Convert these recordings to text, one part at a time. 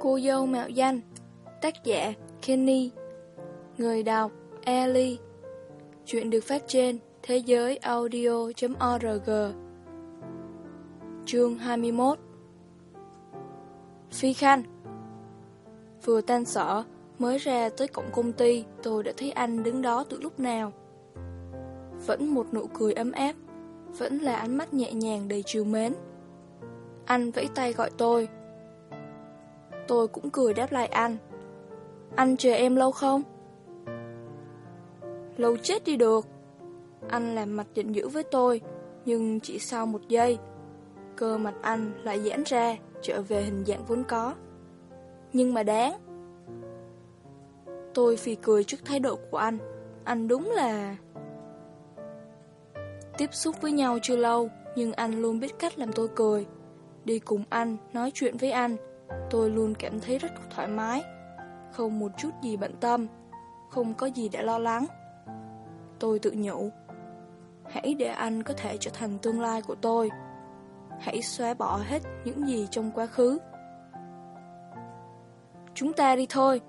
Cô dâu mạo danh Tác giả Kenny Người đọc Ellie Chuyện được phát trên thế giới audio.org Chương 21 Phi Khanh Vừa tan sở, mới ra tới cổng công ty, tôi đã thấy anh đứng đó từ lúc nào. Vẫn một nụ cười ấm áp, vẫn là ánh mắt nhẹ nhàng đầy chiều mến. Anh vẫy tay gọi tôi. Tôi cũng cười đáp lại anh. Anh chờ em lâu không? Lâu chết đi được. Anh làm mặt giận dữ với tôi, nhưng chỉ sau một giây, cơ mặt anh lại giãn ra, trở về hình dạng vốn có. Nhưng mà đáng. Tôi phì cười trước thái độ của anh. Anh đúng là... Tiếp xúc với nhau chưa lâu, nhưng anh luôn biết cách làm tôi cười. Đi cùng anh, nói chuyện với anh, tôi luôn cảm thấy rất thoải mái. Không một chút gì bận tâm, không có gì để lo lắng. Tôi tự nhủ, hãy để anh có thể trở thành tương lai của tôi. Hãy xóa bỏ hết những gì trong quá khứ. Chúng ta đi thôi.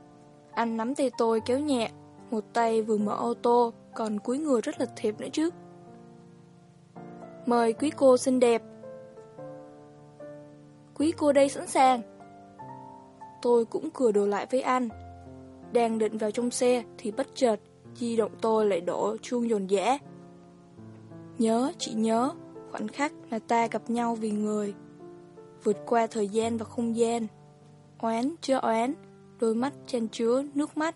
Anh nắm tay tôi kéo nhẹ, một tay vừa mở ô tô, còn cúi người rất là thiệp nữa chứ. Mời quý cô xinh đẹp. Quý cô đây sẵn sàng. Tôi cũng cười đồ lại với anh. Đang định vào trong xe thì bất chợt, di động tôi lại đổ chuông dồn dã. Nhớ, chị nhớ, khoảnh khắc mà ta gặp nhau vì người. Vượt qua thời gian và không gian. Oán chưa oán, đôi mắt chen chứa nước mắt.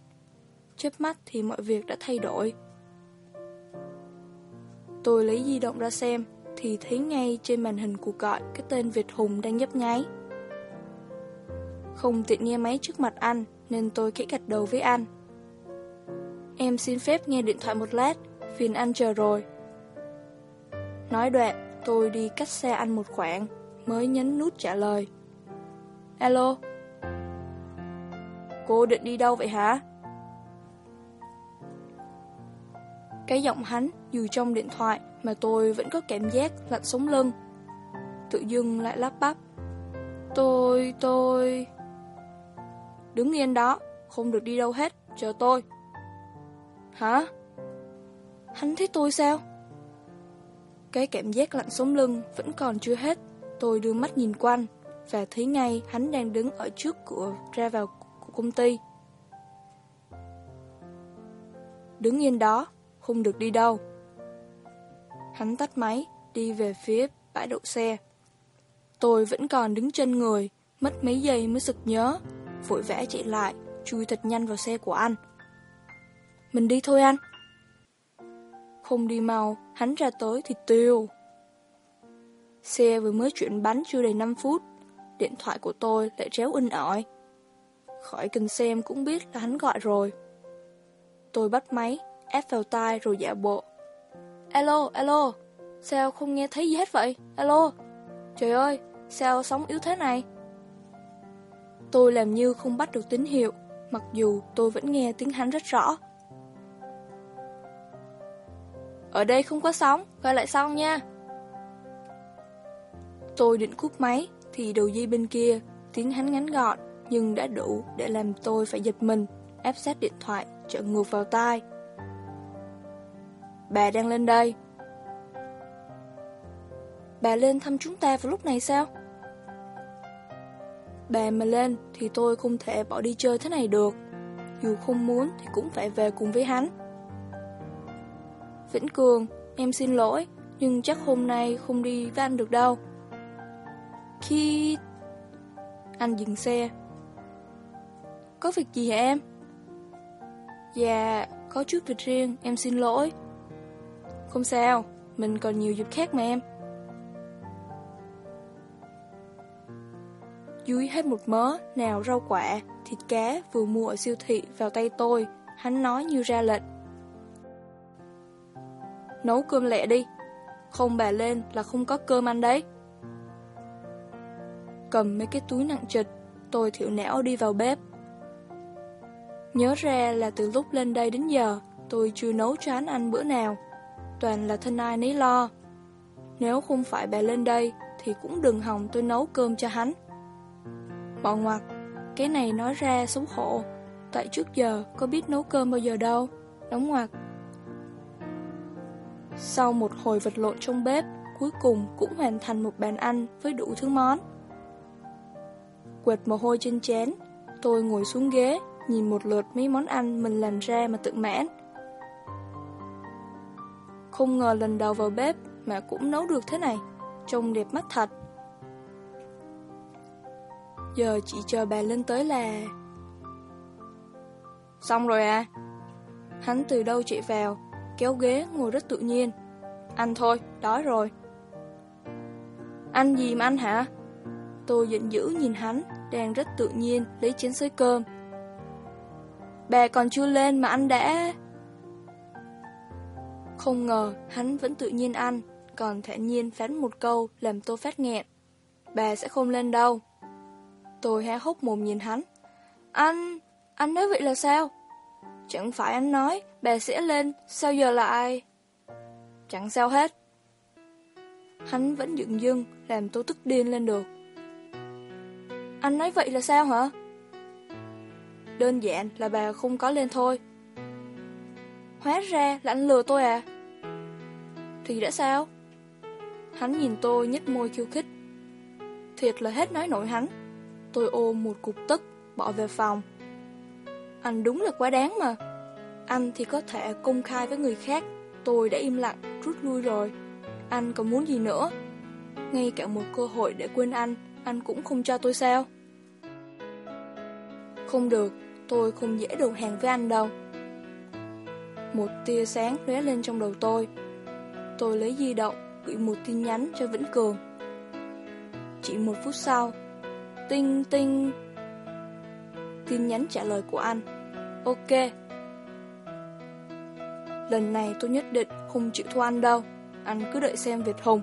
Chớp mắt thì mọi việc đã thay đổi. Tôi lấy di động ra xem, thì thấy ngay trên màn hình cuộc gọi cái tên Việt Hùng đang nhấp nháy. Không tiện nghe máy trước mặt anh, nên tôi kẽ gật đầu với anh. Em xin phép nghe điện thoại một lát, phiền anh chờ rồi. Nói đoạn, tôi đi cách xe anh một khoảng, mới nhấn nút trả lời. Alo? Cô định đi đâu vậy hả? Cái giọng hắn dù trong điện thoại mà tôi vẫn có cảm giác lạnh sống lưng. Tự dưng lại lắp bắp. Tôi, tôi... Đứng yên đó, không được đi đâu hết, chờ tôi. Hả? Hắn thấy tôi sao? Cái cảm giác lạnh sống lưng vẫn còn chưa hết. Tôi đưa mắt nhìn quanh và thấy ngay hắn đang đứng ở trước cửa ra vào của công ty. Đứng yên đó, không được đi đâu. Hắn tắt máy, đi về phía bãi đậu xe. Tôi vẫn còn đứng chân người, mất mấy giây mới sực nhớ, vội vẽ chạy lại, chui thật nhanh vào xe của anh. Mình đi thôi anh. Không đi mau, hắn ra tới thì tiêu. Xe vừa mới chuyển bánh chưa đầy 5 phút, điện thoại của tôi lại réo in ỏi. Khỏi cần xem cũng biết là hắn gọi rồi. Tôi bắt máy, ép vào tai rồi giả bộ. Alo, alo, sao không nghe thấy gì hết vậy? Alo, trời ơi, sao sóng yếu thế này? Tôi làm như không bắt được tín hiệu, mặc dù tôi vẫn nghe tiếng hắn rất rõ. Ở đây không có sóng, gọi lại sau nha. Tôi định cúp máy, thì đầu dây bên kia, tiếng hắn ngắn gọn, nhưng đã đủ để làm tôi phải giật mình, ép sát điện thoại, trợ ngược vào tai. Bà đang lên đây. Bà lên thăm chúng ta vào lúc này sao? Bà mà lên thì tôi không thể bỏ đi chơi thế này được. Dù không muốn thì cũng phải về cùng với hắn. Vĩnh Cường, em xin lỗi, nhưng chắc hôm nay không đi với anh được đâu. Khi... Anh dừng xe. Có việc gì hả em? Dạ, có chút việc riêng, em xin lỗi. Không sao, mình còn nhiều dịp khác mà em. Dúi hết một mớ, nào rau quả, thịt cá vừa mua ở siêu thị vào tay tôi, hắn nói như ra lệnh. Nấu cơm lẹ đi, không bà lên là không có cơm ăn đấy. Cầm mấy cái túi nặng trịch, tôi thiểu não đi vào bếp. Nhớ ra là từ lúc lên đây đến giờ, tôi chưa nấu cho hắn ăn bữa nào toàn là thân ai nấy lo. Nếu không phải bà lên đây, thì cũng đừng hòng tôi nấu cơm cho hắn. Bỏ ngoặt, Cái này nói ra xấu hổ, tại trước giờ có biết nấu cơm bao giờ đâu, đóng ngoặc. Sau một hồi vật lộn trong bếp, cuối cùng cũng hoàn thành một bàn ăn với đủ thứ món. Quệt mồ hôi trên chén, tôi ngồi xuống ghế, nhìn một lượt mấy món ăn mình làm ra mà tự mãn. Không ngờ lần đầu vào bếp mà cũng nấu được thế này, trông đẹp mắt thật. Giờ chỉ chờ bà lên tới là... Xong rồi à? Hắn từ đâu chạy vào, kéo ghế ngồi rất tự nhiên. Ăn thôi, đói rồi. Ăn gì mà ăn hả? Tôi giận dữ nhìn hắn, đang rất tự nhiên lấy chén xới cơm. Bà còn chưa lên mà anh đã... Không ngờ hắn vẫn tự nhiên ăn, còn thản nhiên phán một câu làm tôi phát nghẹn. Bà sẽ không lên đâu. Tôi há hốc mồm nhìn hắn. Anh, anh nói vậy là sao? Chẳng phải anh nói bà sẽ lên, sao giờ lại... Chẳng sao hết. Hắn vẫn dựng dưng, làm tôi tức điên lên được. Anh nói vậy là sao hả? Đơn giản là bà không có lên thôi. Hóa ra là anh lừa tôi à? Thì đã sao? Hắn nhìn tôi nhếch môi khiêu khích. Thiệt là hết nói nổi hắn. Tôi ôm một cục tức, bỏ về phòng. Anh đúng là quá đáng mà. Anh thì có thể công khai với người khác. Tôi đã im lặng, rút lui rồi. Anh còn muốn gì nữa? Ngay cả một cơ hội để quên anh, anh cũng không cho tôi sao? Không được, tôi không dễ đầu hàng với anh đâu. Một tia sáng lóe lên trong đầu tôi. Tôi lấy di động, gửi một tin nhắn cho Vĩnh Cường. Chỉ một phút sau, tinh tinh. Tin nhắn trả lời của anh. Ok. Lần này tôi nhất định không chịu thua anh đâu. Anh cứ đợi xem Việt Hùng